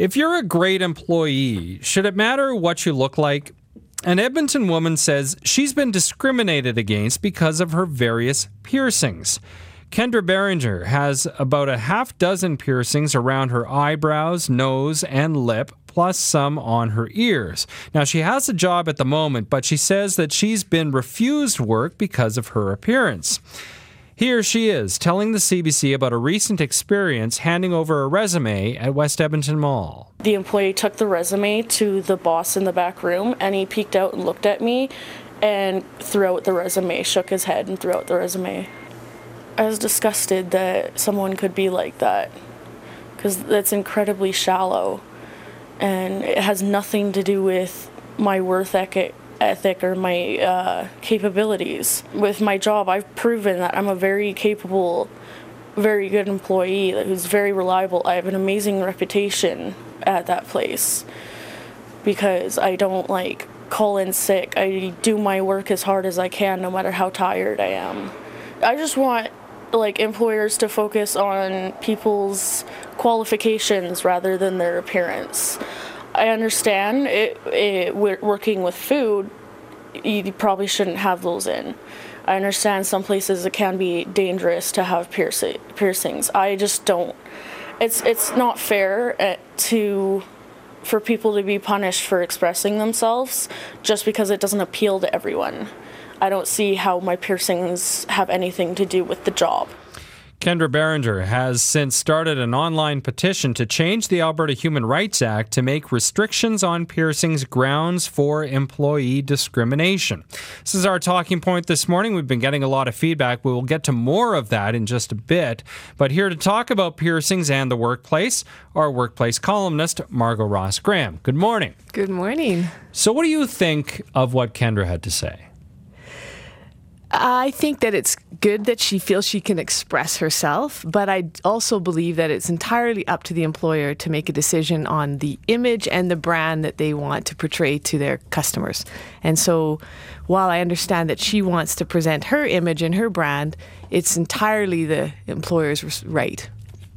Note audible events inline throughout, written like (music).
If you're a great employee, should it matter what you look like? An Edmonton woman says she's been discriminated against because of her various piercings. Kendra Behringer has about a half dozen piercings around her eyebrows, nose, and lip, plus some on her ears. Now, she has a job at the moment, but she says that she's been refused work because of her appearance. Here she is telling the CBC about a recent experience handing over a resume at West Edmonton Mall. The employee took the resume to the boss in the back room and he peeked out and looked at me and threw out the resume, shook his head and threw out the resume. I was disgusted that someone could be like that because that's incredibly shallow and it has nothing to do with my worth ethic ethic or my uh, capabilities. With my job, I've proven that I'm a very capable, very good employee who's very reliable. I have an amazing reputation at that place because I don't like call in sick. I do my work as hard as I can no matter how tired I am. I just want like employers to focus on people's qualifications rather than their appearance. I understand it, it, working with food, you probably shouldn't have those in. I understand some places it can be dangerous to have piercing, piercings. I just don't. It's it's not fair eh, to for people to be punished for expressing themselves just because it doesn't appeal to everyone. I don't see how my piercings have anything to do with the job. Kendra Behringer has since started an online petition to change the Alberta Human Rights Act to make restrictions on piercings grounds for employee discrimination. This is our talking point this morning. We've been getting a lot of feedback. We will get to more of that in just a bit. But here to talk about piercings and the workplace, our workplace columnist, Margot Ross Graham. Good morning. Good morning. So, what do you think of what Kendra had to say? I think that it's good that she feels she can express herself, but I also believe that it's entirely up to the employer to make a decision on the image and the brand that they want to portray to their customers. And so while I understand that she wants to present her image and her brand, it's entirely the employer's right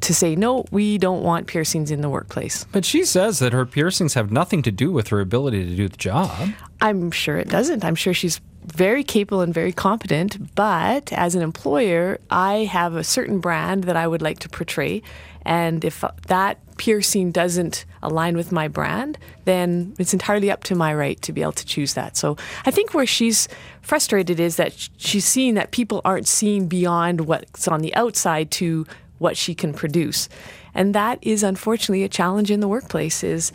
to say, no, we don't want piercings in the workplace. But she says that her piercings have nothing to do with her ability to do the job. I'm sure it doesn't. I'm sure she's very capable and very competent, but as an employer, I have a certain brand that I would like to portray. And if that piercing doesn't align with my brand, then it's entirely up to my right to be able to choose that. So I think where she's frustrated is that she's seeing that people aren't seeing beyond what's on the outside to what she can produce. And that is unfortunately a challenge in the workplace is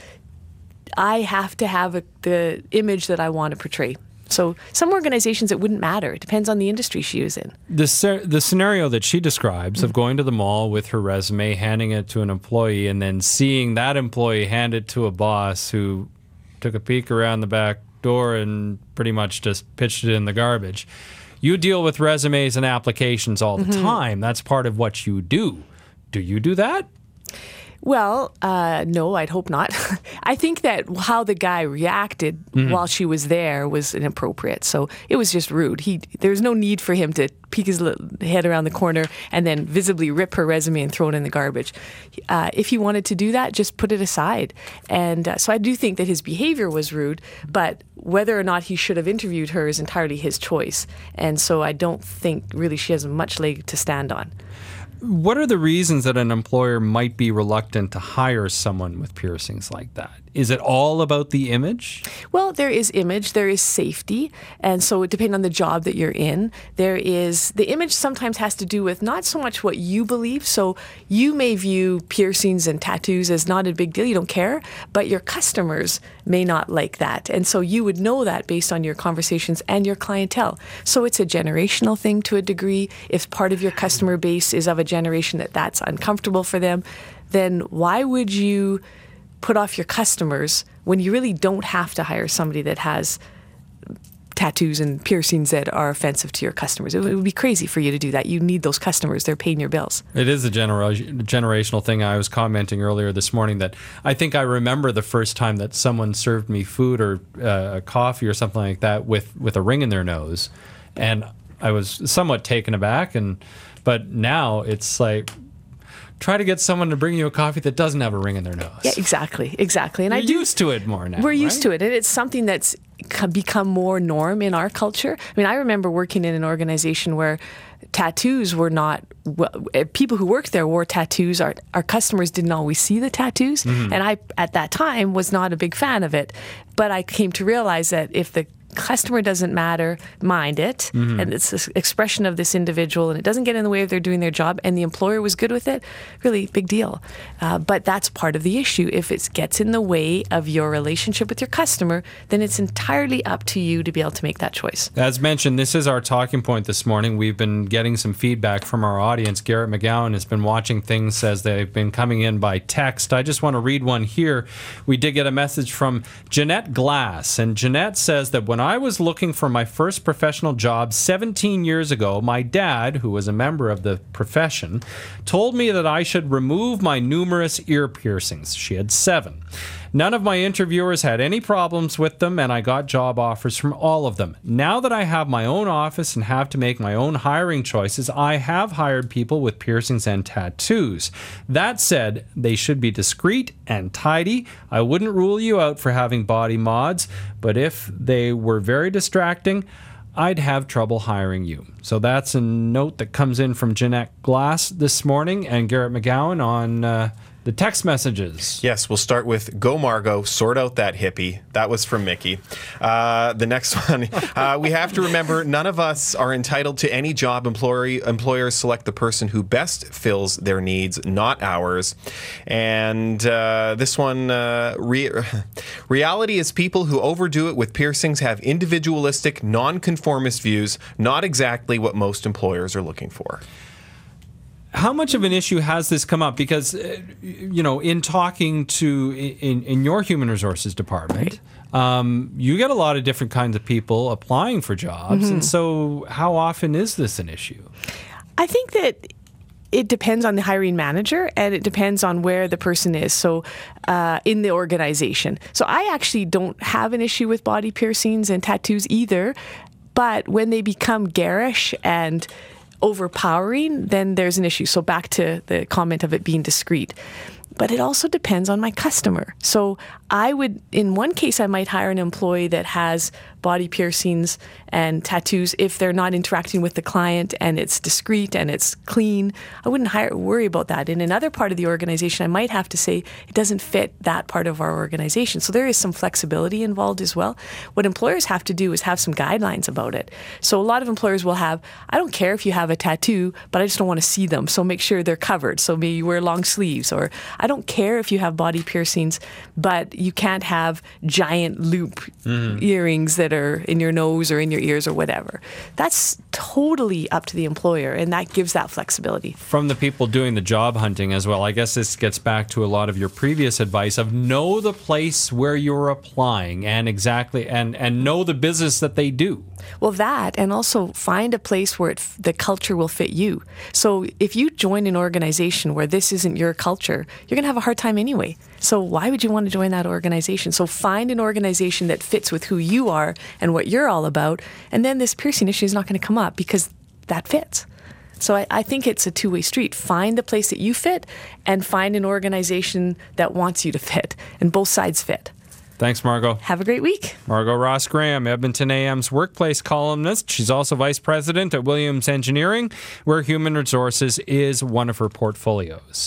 I have to have a, the image that I want to portray. So some organizations it wouldn't matter. It depends on the industry she was in. The the scenario that she describes mm-hmm. of going to the mall with her resume, handing it to an employee, and then seeing that employee hand it to a boss who took a peek around the back door and pretty much just pitched it in the garbage. You deal with resumes and applications all the mm-hmm. time. That's part of what you do. Do you do that? Well, uh, no, I'd hope not. (laughs) I think that how the guy reacted mm-hmm. while she was there was inappropriate. So it was just rude. He there's no need for him to peek his head around the corner and then visibly rip her resume and throw it in the garbage. Uh, if he wanted to do that, just put it aside. And uh, so I do think that his behavior was rude, but whether or not he should have interviewed her is entirely his choice. And so I don't think really she has much leg to stand on. What are the reasons that an employer might be reluctant to hire someone with piercings like that? Is it all about the image? Well, there is image, there is safety. And so, it depending on the job that you're in, there is the image sometimes has to do with not so much what you believe. So, you may view piercings and tattoos as not a big deal, you don't care, but your customers may not like that. And so, you would know that based on your conversations and your clientele. So, it's a generational thing to a degree. If part of your customer base is of a generation that that's uncomfortable for them, then why would you? Put off your customers when you really don't have to hire somebody that has tattoos and piercings that are offensive to your customers. It would be crazy for you to do that. You need those customers. They're paying your bills. It is a genera- generational thing. I was commenting earlier this morning that I think I remember the first time that someone served me food or uh, coffee or something like that with, with a ring in their nose. And I was somewhat taken aback. And But now it's like, try to get someone to bring you a coffee that doesn't have a ring in their nose. Yeah, exactly, exactly. And You're I do used to it more now. We're used to it, and it's something that's become more norm in our culture. I mean, I remember working in an organization where tattoos were not well, eh, people who worked there wore tattoos. Our our customers didn't always see the tattoos, Mm-hmm. and I at that time was not a big fan of it. But I came to realize that if the customer doesn't matter, mind it, Mm-hmm. and it's this expression of this individual, and it doesn't get in the way of their doing their job, and the employer was good with it, really big deal. Uh, but that's part of the issue. If it gets in the way of your relationship with your customer, then it's entirely up to you to be able to make that choice. As mentioned, this is our talking point this morning. We've been getting some feedback from our audience. Garrett McGowan has been watching things as they've been coming in by text. I just want to read one here. We did get a message from Jeanette Glass, and Jeanette says that when I was looking for my first professional job 17 years ago, my dad, who was a member of the profession, told me that I should remove my numerous ear piercings. She had seven. None of my interviewers had any problems with them, and I got job offers from all of them. Now that I have my own office and have to make my own hiring choices, I have hired people with piercings and tattoos. That said, they should be discreet and tidy. I wouldn't rule you out for having body mods, but if they were very distracting, I'd have trouble hiring you. So that's a note that comes in from Jeanette Glass this morning and Garrett McGowan on uh, the text messages. Yes, we'll start with Go Margo, sort out that hippie. That was from Mickey. Uh, the next (laughs) one, uh, we have to remember none of us are entitled to any job. Employer, employers select the person who best fills their needs, not ours. And uh, this one, uh, re- (laughs) reality is people who overdo it with piercings have individualistic, nonconformist views, not exactly what most employers are looking for. How much of an issue has this come up? Because, uh, you know, in talking to in, in your human resources department, um, you get a lot of different kinds of people applying for jobs, and so how often is this an issue? I think that it depends on the hiring manager and it depends on where the person is. So, uh, in the organization. So, I actually don't have an issue with body piercings and tattoos either. But when they become garish and overpowering, then there's an issue. So, back to the comment of it being discreet. But it also depends on my customer. So, I would, in one case, I might hire an employee that has body piercings and tattoos if they're not interacting with the client and it's discreet and it's clean. I wouldn't hire, worry about that. In another part of the organization, I might have to say it doesn't fit that part of our organization. So there is some flexibility involved as well. What employers have to do is have some guidelines about it. So a lot of employers will have, I don't care if you have a tattoo, but I just don't want to see them. So make sure they're covered. So maybe you wear long sleeves. Or I don't care if you have body piercings, but you can't have giant loop mm-hmm. earrings that are in your nose or in your ears or whatever. That's totally up to the employer, and that gives that flexibility. From the people doing the job hunting as well, I guess this gets back to a lot of your previous advice of know the place where you're applying and exactly and and know the business that they do. Well, that, and also find a place where f- the culture will fit you. So if you join an organization where this isn't your culture, you're going to have a hard time anyway. So why would you want to join that organization? So find an organization that fits with who you are and what you're all about, and then this piercing issue is not going to come up because that fits. So I, I think it's a two way street. Find the place that you fit and find an organization that wants you to fit, and both sides fit. Thanks, Margot. Have a great week. Margot Ross Graham, Edmonton AM's workplace columnist. She's also vice president at Williams Engineering, where human resources is one of her portfolios.